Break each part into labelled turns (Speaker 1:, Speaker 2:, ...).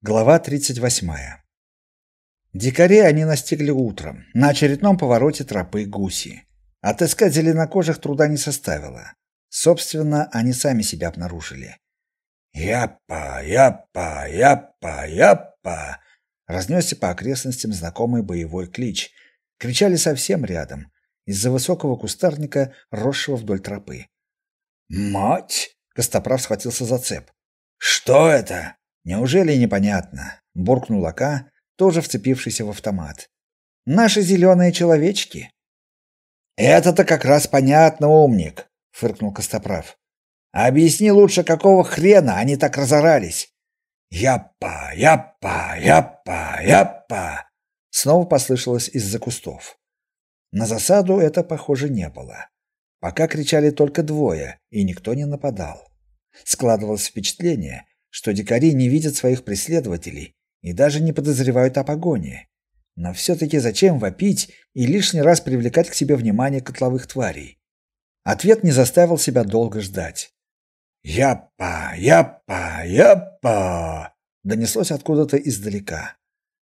Speaker 1: Глава 38. Дикарей они настигли утром, на очередном повороте тропы Гуси. Отыскать зеленокожих труда не составило. Собственно, они сами себя обнаружили. «Япа, япа, япа, япа!» Разнесся по окрестностям знакомый боевой клич. Кричали совсем рядом, из-за высокого кустарника, росшего вдоль тропы. «Мать!» — Костоправ схватился за цеп. «Что это?» Неужели непонятно? буркнул Ака, тоже вцепившийся в автомат. Наши зеленые человечки. Это-то как раз понятно, умник, фыркнул Костоправ. Объясни лучше, какого хрена они так разорались. Япа, япа, япа, япа. Снова послышалось из-за кустов. На засаду это, похоже, не было. Пока кричали только двое, и никто не нападал. Складывалось впечатление, что дикари не видят своих преследователей и даже не подозревают о погоне. Но все-таки зачем вопить и лишний раз привлекать к себе внимание котловых тварей? Ответ не заставил себя долго ждать. «Япа! Япа! Япа!» донеслось откуда-то издалека.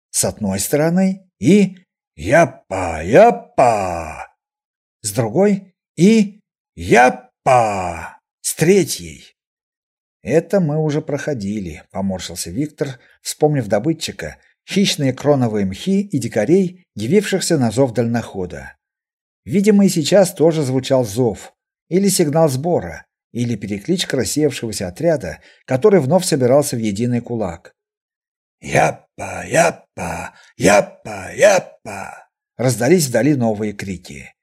Speaker 1: С одной стороны и «Япа! Япа!» с другой и «Япа!» с третьей. Это мы уже проходили, поморщился Виктор, вспомнив добытчика, хищные кроновые мхи и дикарей, явившихся на зов дальнохода. Видимо, и сейчас тоже звучал зов, или сигнал сбора, или перекличка рассеявшегося отряда, который вновь собирался в единый кулак. «Япа! Япа! Япа! Япа!» Раздались вдали новые крики.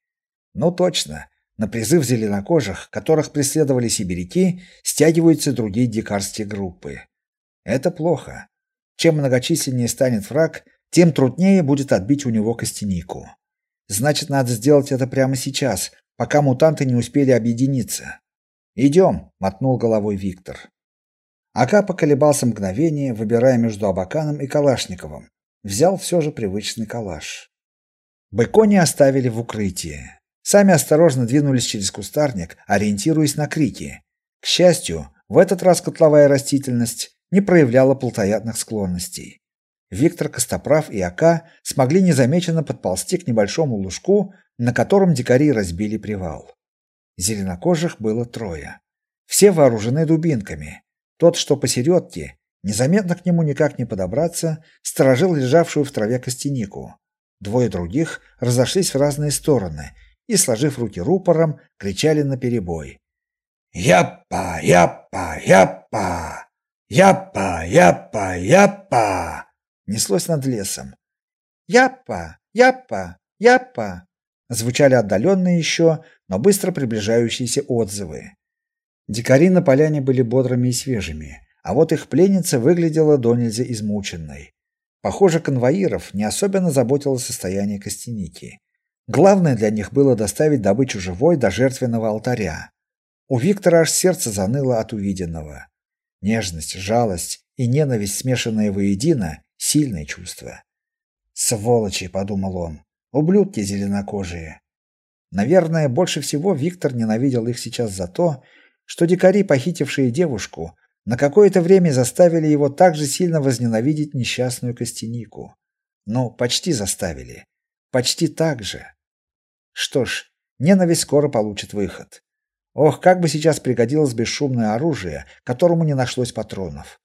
Speaker 1: Ну точно, на призыв зеленокожих, которых преследовали сибиряки, стягиваются другие дикарские группы. Это плохо. Чем многочисленнее станет враг, тем труднее будет отбить у него костянику. Значит, надо сделать это прямо сейчас, пока мутанты не успели объединиться. «Идем», — мотнул головой Виктор. Ака поколебался мгновение, выбирая между Абаканом и Калашниковым. Взял все же привычный калаш. Быкони оставили в укрытии. Сами осторожно двинулись через кустарник, ориентируясь на крики. К счастью, в этот раз котловая растительность не проявляла плотоядных склонностей. Виктор Костоправ и Ака смогли незамеченно подползти к небольшому лужку, на котором дикари разбили привал. Зеленокожих было трое. Все вооружены дубинками. Тот, что посередке, незаметно к нему никак не подобраться, сторожил лежавшую в траве костянику. Двое других разошлись в разные стороны и, сложив руки рупором, кричали наперебой. «Япа! Япа! Япа! Япа! Япа! Япа!» Неслось над лесом. «Япа! Япа! Япа!» Звучали отдаленные еще, но быстро приближающиеся отзывы. Дикари на поляне были бодрыми и свежими, а вот их пленница выглядела до измученной. Похоже, конвоиров не особенно заботило состояние костяники. Главное для них было доставить добычу живой до жертвенного алтаря. У Виктора аж сердце заныло от увиденного. Нежность, жалость и ненависть, смешанные воедино, сильное чувство. «Сволочи!» — подумал он. «Ублюдки зеленокожие!» Наверное, больше всего Виктор ненавидел их сейчас за то, что дикари, похитившие девушку, на какое-то время заставили его так же сильно возненавидеть несчастную Костянику. Ну, почти заставили. Почти так же. Что ж, ненависть скоро получит выход. Ох, как бы сейчас пригодилось бесшумное оружие, которому не нашлось патронов.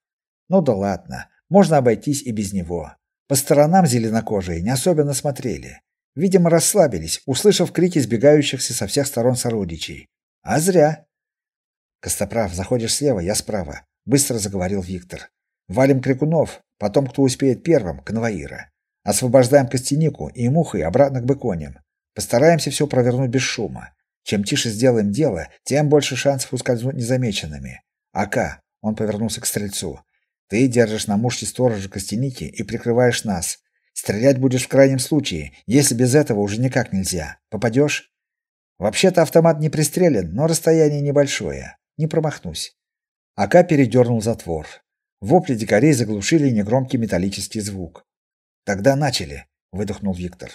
Speaker 1: Ну да ладно, можно обойтись и без него. По сторонам зеленокожие не особенно смотрели. Видимо, расслабились, услышав крики сбегающихся со всех сторон сородичей. А зря. Костоправ, заходишь слева, я справа, быстро заговорил Виктор. Валим крикунов, потом кто успеет первым, конвоира. Освобождаем Костянику и Мухой обратно к Быконям. Постараемся все провернуть без шума. Чем тише сделаем дело, тем больше шансов ускользнуть незамеченными. Ака, он повернулся к стрельцу. Ты держишь на мушке сторожа Костяники и прикрываешь нас. Стрелять будешь в крайнем случае, если без этого уже никак нельзя. Попадешь? Вообще-то автомат не пристрелен, но расстояние небольшое. Не промахнусь. Ака передернул затвор. Вопли дикарей заглушили негромкий металлический звук. Тогда начали, выдохнул Виктор.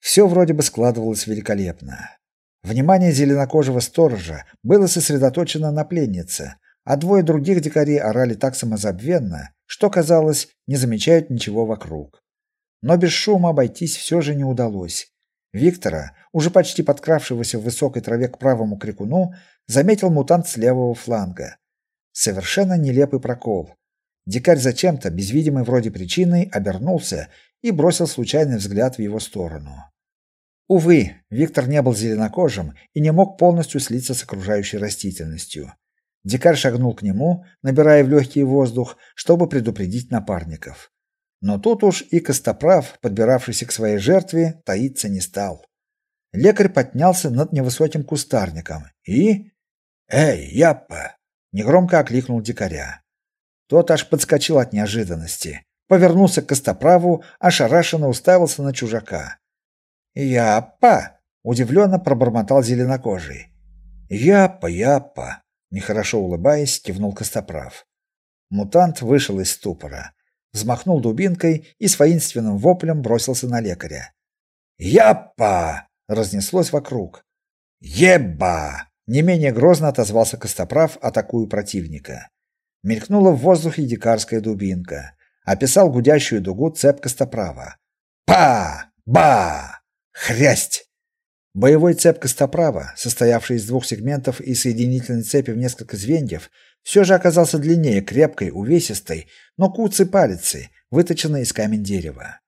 Speaker 1: Все вроде бы складывалось великолепно. Внимание зеленокожего сторожа было сосредоточено на пленнице, а двое других дикарей орали так самозабвенно, что казалось, не замечают ничего вокруг. Но без шума обойтись все же не удалось. Виктора, уже почти подкравшегося в высокой траве к правому крикуну, заметил мутант с левого фланга. Совершенно нелепый прокол. Дикарь зачем-то, без видимой вроде причины, обернулся и бросил случайный взгляд в его сторону. Увы, Виктор не был зеленокожим и не мог полностью слиться с окружающей растительностью. Дикарь шагнул к нему, набирая в легкий воздух, чтобы предупредить напарников. Но тут уж и Костоправ, подбиравшийся к своей жертве, таиться не стал. Лекарь поднялся над невысоким кустарником и "Эй, яппа!" негромко окликнул дикаря. Тот аж подскочил от неожиданности, повернулся к Костоправу, ошарашенно уставился на чужака. "Яппа!" удивленно пробормотал зеленокожий. "Яппа, яппа!" нехорошо улыбаясь, кивнул Костоправ. Мутант вышел из ступора взмахнул дубинкой и с воинственным воплем бросился на лекаря. «Яппа!» — разнеслось вокруг. «Ебба!» — не менее грозно отозвался Костоправ, атакуя противника. Мелькнула в воздухе дикарская дубинка. Описал гудящую дугу цеп Костоправа. «Па! Ба! Хрясть!» Боевой цеп Костоправа, состоявший из двух сегментов и соединительной цепи в несколько звеньев, все же оказался длиннее крепкой, увесистой, но куцей палицы, выточенной из камень дерева.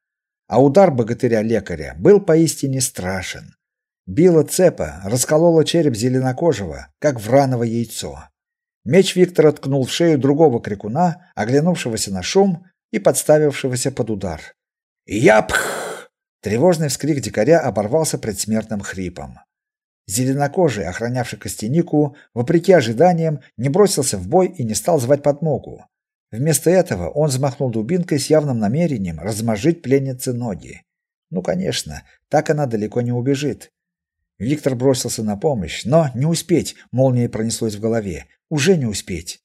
Speaker 1: А удар богатыря-лекаря был поистине страшен. Била цепа, расколола череп зеленокожего, как враново яйцо. Меч Виктора ткнул в шею другого крикуна, оглянувшегося на шум и подставившегося под удар. «Япх!» Тревожный вскрик дикаря оборвался предсмертным хрипом. Зеленокожий, охранявший Костянику, вопреки ожиданиям, не бросился в бой и не стал звать подмогу. Вместо этого он взмахнул дубинкой с явным намерением размозжить пленнице ноги. Ну, конечно, так она далеко не убежит. Виктор бросился на помощь, но не успеть, молнией пронеслось в голове. Уже не успеть.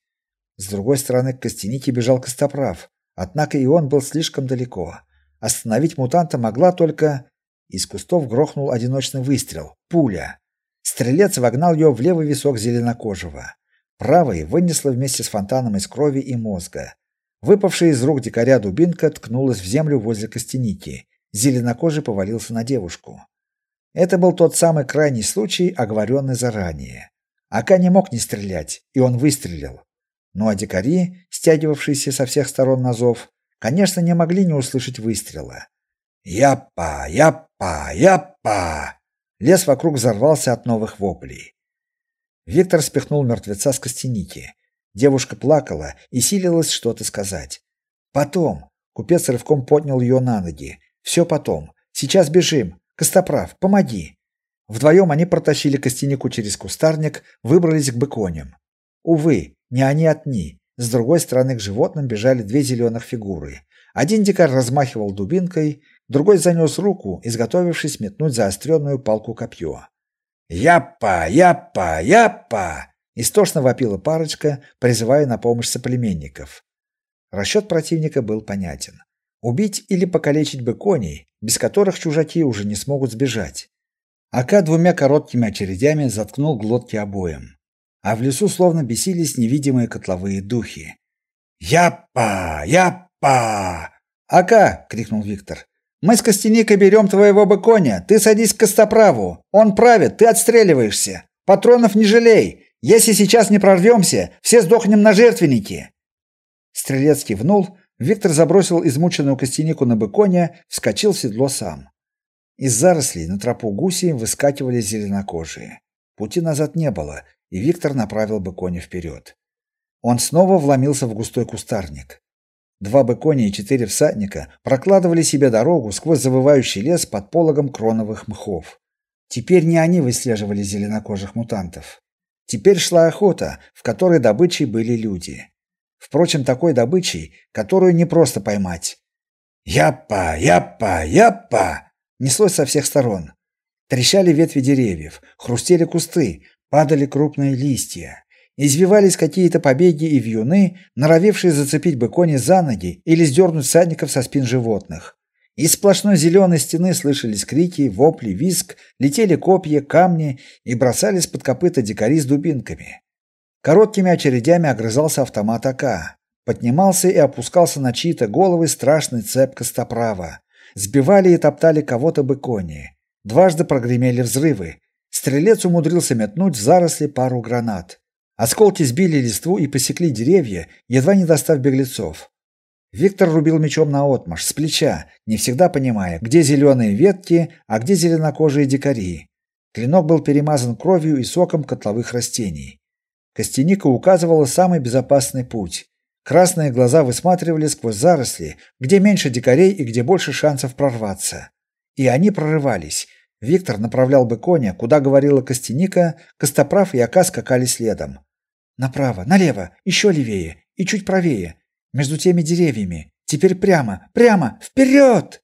Speaker 1: С другой стороны к Костянике бежал Костоправ, однако и он был слишком далеко. Остановить мутанта могла только из кустов грохнул одиночный выстрел. Пуля. Стрелец вогнал ее в левый висок зеленокожего. Правый вынесло вместе с фонтаном из крови и мозга. Выпавшая из рук дикаря дубинка ткнулась в землю возле костяники. Зеленокожий повалился на девушку. Это был тот самый крайний случай, оговоренный заранее. Ака не мог не стрелять, и он выстрелил. Ну а дикари, стягивавшиеся со всех сторон на зов, конечно, не могли не услышать выстрела. «Яппа! Яппа! Яппа!» Лес вокруг взорвался от новых воплей. Виктор спихнул мертвеца с костяники. Девушка плакала и силилась что-то сказать. Потом купец рывком поднял ее на ноги. Все потом. Сейчас бежим. Костоправ, помоги. Вдвоем они протащили костянику через кустарник, выбрались к быконям. Увы, не они одни. С другой стороны к животным бежали две зеленых фигуры. Один дикарь размахивал дубинкой, Другой занес руку, изготовившись метнуть заостренную палку-копье. «Яппа! Яппа! Яппа!» Истошно вопила парочка, призывая на помощь соплеменников. Расчет противника был понятен. Убить или покалечить бы коней, без которых чужаки уже не смогут сбежать. Ака двумя короткими очередями заткнул глотки обоим. А в лесу словно бесились невидимые котловые духи. «Яппа! Яппа!» «Ака!» — крикнул Виктор. Мы с Костяникой берем твоего быконя. Ты садись к Костоправу. Он правит, ты отстреливаешься. Патронов не жалей. Если сейчас не прорвемся, все сдохнем на жертвеннике. Стрелец кивнул. Виктор забросил измученную Костянику на быконя, вскочил в седло сам. Из зарослей на тропу гуси выскакивали зеленокожие. Пути назад не было, и Виктор направил быконя вперед. Он снова вломился в густой кустарник. Два быкони и четыре всадника прокладывали себе дорогу сквозь завывающий лес под пологом кроновых мхов. Теперь не они выслеживали зеленокожих мутантов. Теперь шла охота, в которой добычей были люди. Впрочем, такой добычей, которую не просто поймать. Яппа, яппа, яппа! Неслось со всех сторон. Трещали ветви деревьев, хрустели кусты, падали крупные листья. Извивались какие-то побеги и вьюны, норовившие зацепить бы кони за ноги или сдернуть всадников со спин животных. Из сплошной зеленой стены слышались крики, вопли, визг, летели копья, камни и бросались под копыта дикари с дубинками. Короткими очередями огрызался автомат АК. Поднимался и опускался на чьи-то головы страшный цеп костоправа. Сбивали и топтали кого-то быкони. Дважды прогремели взрывы. Стрелец умудрился метнуть в заросли пару гранат. Осколки сбили листву и посекли деревья, едва не достав беглецов. Виктор рубил мечом наотмашь, с плеча, не всегда понимая, где зеленые ветки, а где зеленокожие дикари. Клинок был перемазан кровью и соком котловых растений. Костяника указывала самый безопасный путь. Красные глаза высматривали сквозь заросли, где меньше дикарей и где больше шансов прорваться. И они прорывались. Виктор направлял бы коня, куда говорила Костяника, Костоправ и Ака скакали следом. Направо, налево, еще левее и чуть правее, между теми деревьями. Теперь прямо, прямо, вперед!